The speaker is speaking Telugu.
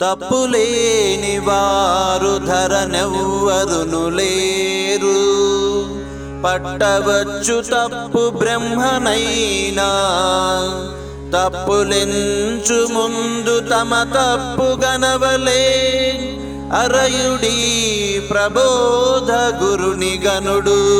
తప్పులేని వారు ధరనెవ్వరును లేరు. పట్టవచ్చు తప్పు బ్రహ్మనైనా. తప్పులెంచు ముందు తమ తప్పు గనవలే. అరయుడి ప్రబోధ గురుని గనుడు